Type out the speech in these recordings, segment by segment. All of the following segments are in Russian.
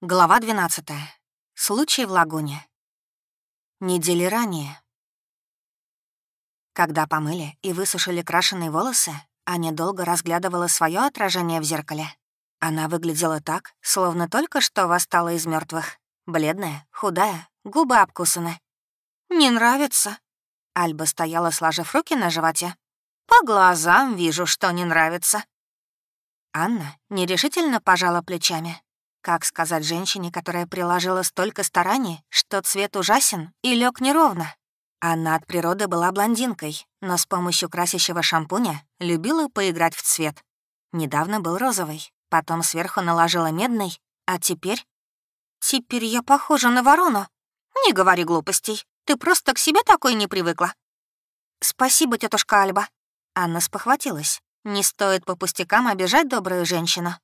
Глава 12. Случай в лагуне. Недели ранее. Когда помыли и высушили крашеные волосы, Аня долго разглядывала свое отражение в зеркале. Она выглядела так, словно только что восстала из мертвых. Бледная, худая, губы обкусаны. «Не нравится?» Альба стояла, сложив руки на животе. «По глазам вижу, что не нравится». Анна нерешительно пожала плечами. Как сказать женщине, которая приложила столько стараний, что цвет ужасен и лег неровно? Она от природы была блондинкой, но с помощью красящего шампуня любила поиграть в цвет. Недавно был розовый, потом сверху наложила медный, а теперь... Теперь я похожа на ворону. Не говори глупостей, ты просто к себе такой не привыкла. Спасибо, тетушка Альба. Анна спохватилась. Не стоит по пустякам обижать добрую женщину.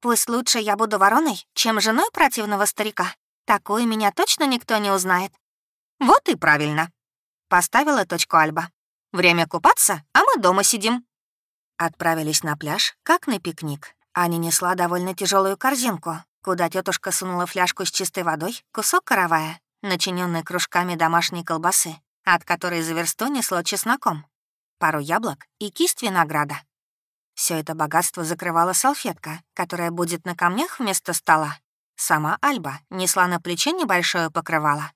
Пусть лучше я буду вороной, чем женой противного старика. Такую меня точно никто не узнает. Вот и правильно. Поставила точку Альба. Время купаться, а мы дома сидим. Отправились на пляж, как на пикник. Аня несла довольно тяжелую корзинку, куда тетушка сунула фляжку с чистой водой, кусок каравая, начиненный кружками домашней колбасы, от которой за версту несло чесноком, пару яблок и кисть винограда. Все это богатство закрывала салфетка, которая будет на камнях вместо стола. Сама Альба несла на плече небольшое покрывало.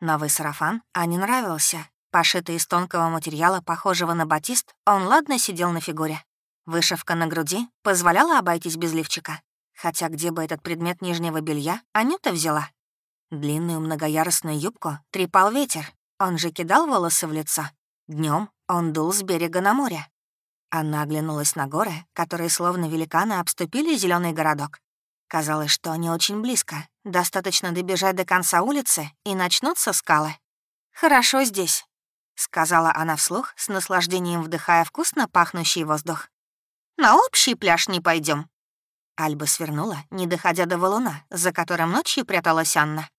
Новый сарафан Ане нравился. Пошитый из тонкого материала, похожего на батист, он ладно сидел на фигуре. Вышивка на груди позволяла обойтись без лифчика. Хотя где бы этот предмет нижнего белья Анюта взяла? Длинную многоярусную юбку трепал ветер. Он же кидал волосы в лицо. Днем он дул с берега на море. Она оглянулась на горы, которые словно великаны обступили зеленый городок. Казалось, что они очень близко. Достаточно добежать до конца улицы, и начнутся скалы. «Хорошо здесь», — сказала она вслух, с наслаждением вдыхая вкусно пахнущий воздух. «На общий пляж не пойдем. Альба свернула, не доходя до валуна, за которым ночью пряталась Анна.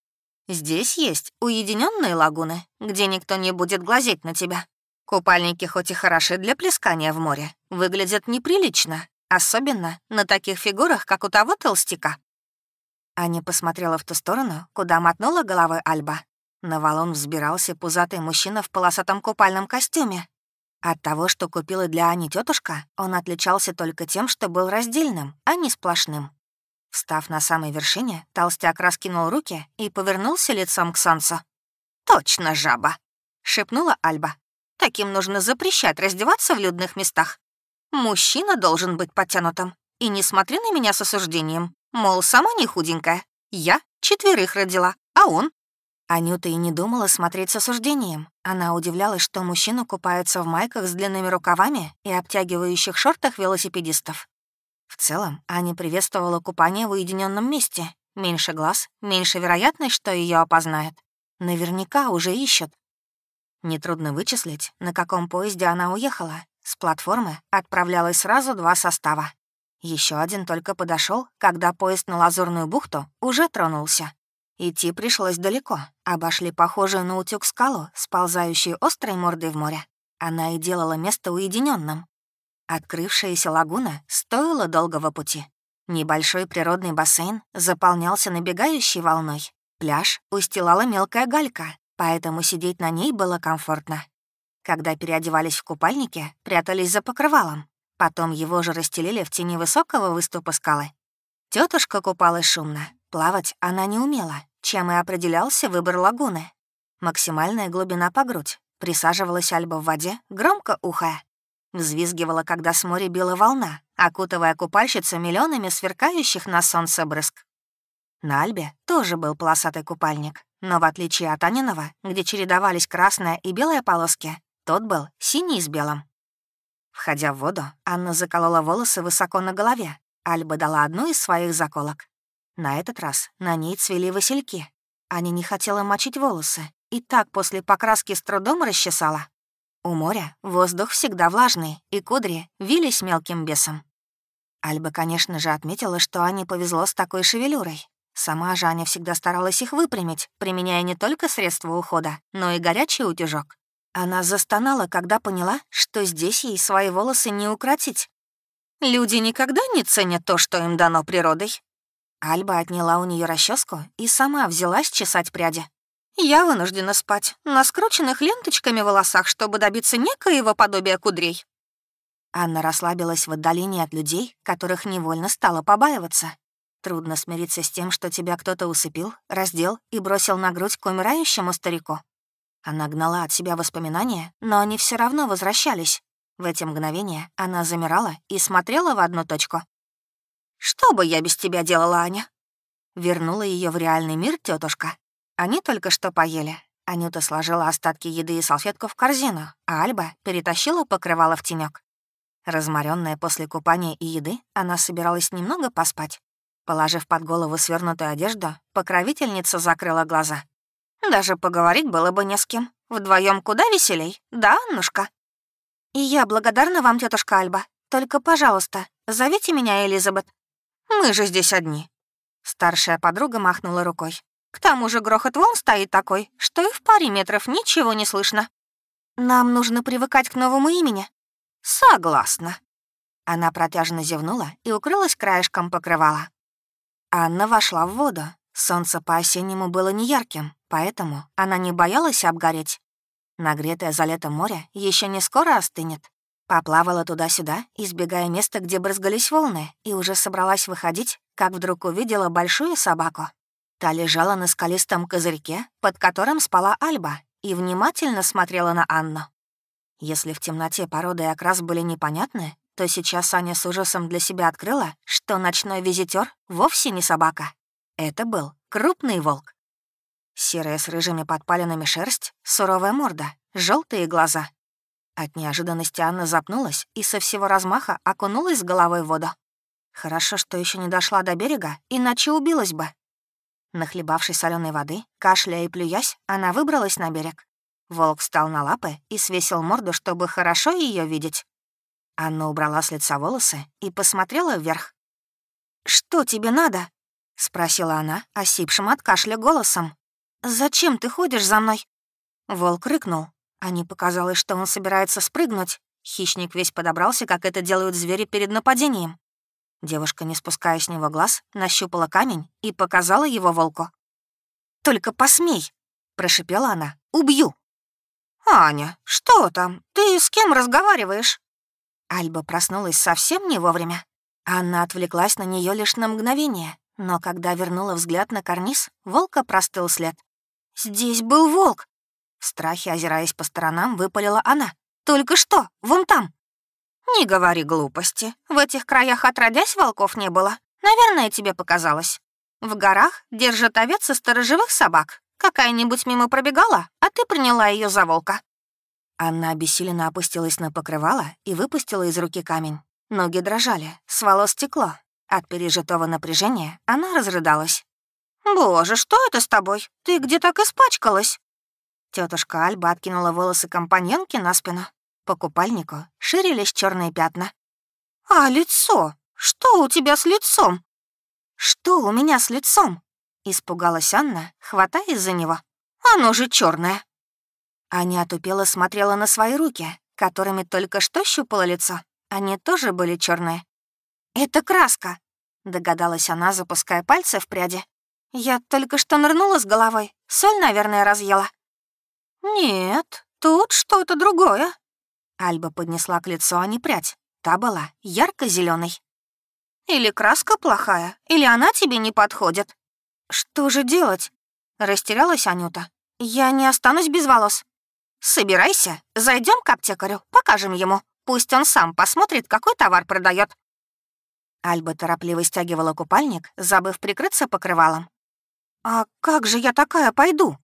«Здесь есть уединенные лагуны, где никто не будет глазеть на тебя. Купальники хоть и хороши для плескания в море, выглядят неприлично, особенно на таких фигурах, как у того толстяка. Аня посмотрела в ту сторону, куда мотнула головой Альба. На валун взбирался пузатый мужчина в полосатом купальном костюме. От того, что купила для Ани тетушка, он отличался только тем, что был раздельным, а не сплошным. Встав на самой вершине, толстяк раскинул руки и повернулся лицом к солнцу. «Точно жаба!» — шепнула Альба. Таким нужно запрещать раздеваться в людных местах. Мужчина должен быть подтянутым. И не смотри на меня с осуждением. Мол, сама не худенькая. Я четверых родила, а он... Анюта и не думала смотреть с осуждением. Она удивлялась, что мужчины купаются в майках с длинными рукавами и обтягивающих шортах велосипедистов. В целом, Аня приветствовала купание в уединенном месте. Меньше глаз, меньше вероятность, что ее опознают. Наверняка уже ищут. Нетрудно вычислить, на каком поезде она уехала. С платформы отправлялось сразу два состава. Еще один только подошел, когда поезд на Лазурную бухту уже тронулся. Идти пришлось далеко. Обошли похожую на утюг скалу, сползающую острой мордой в море. Она и делала место уединенным. Открывшаяся лагуна стоила долгого пути. Небольшой природный бассейн заполнялся набегающей волной. Пляж устилала мелкая галька, поэтому сидеть на ней было комфортно. Когда переодевались в купальнике, прятались за покрывалом. Потом его же расстелили в тени высокого выступа скалы. Тетушка купалась шумно. Плавать она не умела, чем и определялся выбор лагуны. Максимальная глубина по грудь. Присаживалась Альба в воде, громко ухая. Взвизгивала, когда с моря била волна, окутывая купальщицу миллионами сверкающих на солнце брызг. На Альбе тоже был полосатый купальник, но в отличие от Аниного, где чередовались красная и белая полоски, тот был синий с белым. Входя в воду, Анна заколола волосы высоко на голове. Альба дала одну из своих заколок. На этот раз на ней цвели васильки. Аня не хотела мочить волосы, и так после покраски с трудом расчесала. У моря воздух всегда влажный, и кудри вились мелким бесом. Альба, конечно же, отметила, что Ане повезло с такой шевелюрой. Сама Жаня всегда старалась их выпрямить, применяя не только средства ухода, но и горячий утюжок. Она застонала, когда поняла, что здесь ей свои волосы не укротить. «Люди никогда не ценят то, что им дано природой». Альба отняла у нее расческу и сама взялась чесать пряди. «Я вынуждена спать на скрученных ленточками волосах, чтобы добиться некоего подобия кудрей». Анна расслабилась в отдалении от людей, которых невольно стала побаиваться. Трудно смириться с тем, что тебя кто-то усыпил, раздел и бросил на грудь к умирающему старику. Она гнала от себя воспоминания, но они все равно возвращались. В эти мгновения она замирала и смотрела в одну точку. «Что бы я без тебя делала, Аня?» Вернула ее в реальный мир тетушка. Они только что поели. Анюта сложила остатки еды и салфетку в корзину, а Альба перетащила покрывало в тенек. Разморенная после купания и еды, она собиралась немного поспать. Положив под голову свернутую одежду, покровительница закрыла глаза. «Даже поговорить было бы не с кем. Вдвоем куда веселей, да, Аннушка?» «И я благодарна вам, тетушка Альба. Только, пожалуйста, зовите меня Элизабет. Мы же здесь одни». Старшая подруга махнула рукой. «К тому же грохот волн стоит такой, что и в паре метров ничего не слышно. Нам нужно привыкать к новому имени». «Согласна». Она протяжно зевнула и укрылась краешком покрывала. Анна вошла в воду. Солнце по-осеннему было неярким, поэтому она не боялась обгореть. Нагретое за лето море еще не скоро остынет. Поплавала туда-сюда, избегая места, где брызгались волны, и уже собралась выходить, как вдруг увидела большую собаку. Та лежала на скалистом козырьке, под которым спала Альба, и внимательно смотрела на Анну. Если в темноте порода и окрас были непонятны, то сейчас Аня с ужасом для себя открыла, что ночной визитер вовсе не собака. Это был крупный волк. Серая с рыжими подпалинами шерсть, суровая морда, желтые глаза. От неожиданности Анна запнулась и со всего размаха окунулась головой в воду. Хорошо, что еще не дошла до берега, иначе убилась бы. Нахлебавшись соленой воды, кашляя и плюясь, она выбралась на берег. Волк встал на лапы и свесил морду, чтобы хорошо ее видеть. Анна убрала с лица волосы и посмотрела вверх. «Что тебе надо?» — спросила она, осипшим от кашля голосом. «Зачем ты ходишь за мной?» Волк рыкнул. А не показалось, что он собирается спрыгнуть. Хищник весь подобрался, как это делают звери перед нападением. Девушка, не спуская с него глаз, нащупала камень и показала его волку. «Только посмей!» — прошипела она. «Убью!» «Аня, что там? Ты с кем разговариваешь?» Альба проснулась совсем не вовремя. Анна отвлеклась на нее лишь на мгновение, но когда вернула взгляд на карниз, волка простыл след. «Здесь был волк!» В страхе, озираясь по сторонам, выпалила она. «Только что, вон там!» «Не говори глупости. В этих краях отродясь волков не было. Наверное, тебе показалось. В горах держат овец и сторожевых собак. Какая-нибудь мимо пробегала, а ты приняла ее за волка». Анна обессиленно опустилась на покрывало и выпустила из руки камень. Ноги дрожали, с волос стекло. От пережитого напряжения она разрыдалась. «Боже, что это с тобой? Ты где так испачкалась?» Тетушка Альба откинула волосы компаньонки на спину. По купальнику ширились черные пятна. «А лицо? Что у тебя с лицом?» «Что у меня с лицом?» — испугалась Анна, хватаясь за него. «Оно же черное. Аня отупела смотрела на свои руки, которыми только что щупала лицо. Они тоже были черные. «Это краска», — догадалась она, запуская пальцы в пряди. «Я только что нырнула с головой. Соль, наверное, разъела». «Нет, тут что-то другое». Альба поднесла к лицу, а не прядь. Та была ярко зеленой «Или краска плохая, или она тебе не подходит». «Что же делать?» — растерялась Анюта. «Я не останусь без волос». «Собирайся, зайдем к аптекарю, покажем ему. Пусть он сам посмотрит, какой товар продает. Альба торопливо стягивала купальник, забыв прикрыться покрывалом. «А как же я такая пойду?»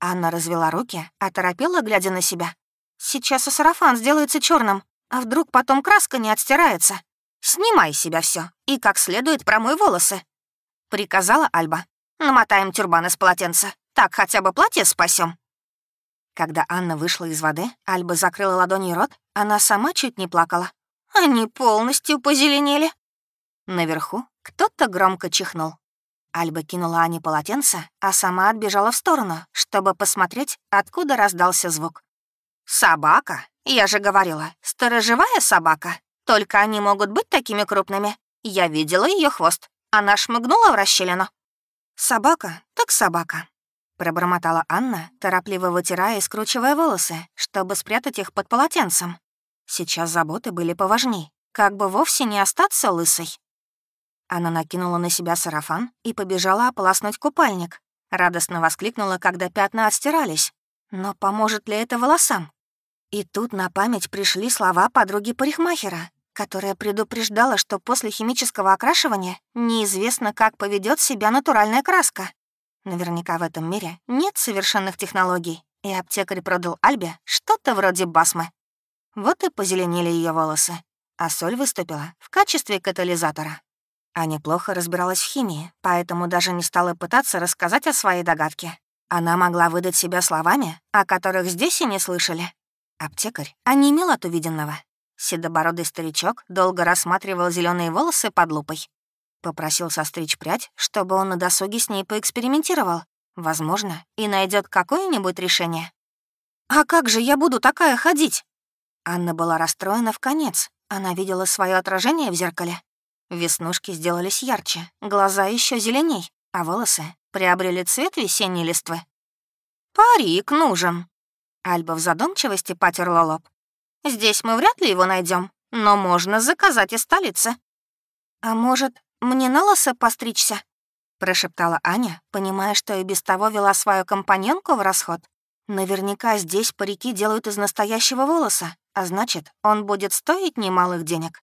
Анна развела руки, оторопела, глядя на себя. «Сейчас и сарафан сделается черным, а вдруг потом краска не отстирается? Снимай себя все и как следует промой волосы», — приказала Альба. «Намотаем тюрбан из полотенца, так хотя бы платье спасем. Когда Анна вышла из воды, Альба закрыла ладонью рот, она сама чуть не плакала. «Они полностью позеленели». Наверху кто-то громко чихнул. Альба кинула Ане полотенце, а сама отбежала в сторону, чтобы посмотреть, откуда раздался звук. «Собака? Я же говорила, сторожевая собака. Только они могут быть такими крупными. Я видела ее хвост. Она шмыгнула в расщелину?» «Собака, так собака», — пробормотала Анна, торопливо вытирая и скручивая волосы, чтобы спрятать их под полотенцем. Сейчас заботы были поважней, как бы вовсе не остаться лысой. Она накинула на себя сарафан и побежала ополоснуть купальник. Радостно воскликнула, когда пятна отстирались. Но поможет ли это волосам? И тут на память пришли слова подруги парикмахера, которая предупреждала, что после химического окрашивания неизвестно, как поведет себя натуральная краска. Наверняка в этом мире нет совершенных технологий, и аптекарь продал Альбе что-то вроде басмы. Вот и позеленели ее волосы, а соль выступила в качестве катализатора. Аня плохо разбиралась в химии, поэтому даже не стала пытаться рассказать о своей догадке. Она могла выдать себя словами, о которых здесь и не слышали. Аптекарь онемел от увиденного Седобородый старичок долго рассматривал зеленые волосы под лупой. Попросил состричь прядь, чтобы он на досуге с ней поэкспериментировал. Возможно, и найдет какое-нибудь решение. «А как же я буду такая ходить?» Анна была расстроена в конец. Она видела свое отражение в зеркале. Веснушки сделались ярче, глаза еще зеленей, а волосы приобрели цвет весенней листвы. «Парик нужен!» Альба в задумчивости потерла лоб. Здесь мы вряд ли его найдем, но можно заказать из столицы». «А может, мне на лосо постричься?» — прошептала Аня, понимая, что и без того вела свою компаньонку в расход. Наверняка здесь парики делают из настоящего волоса, а значит, он будет стоить немалых денег.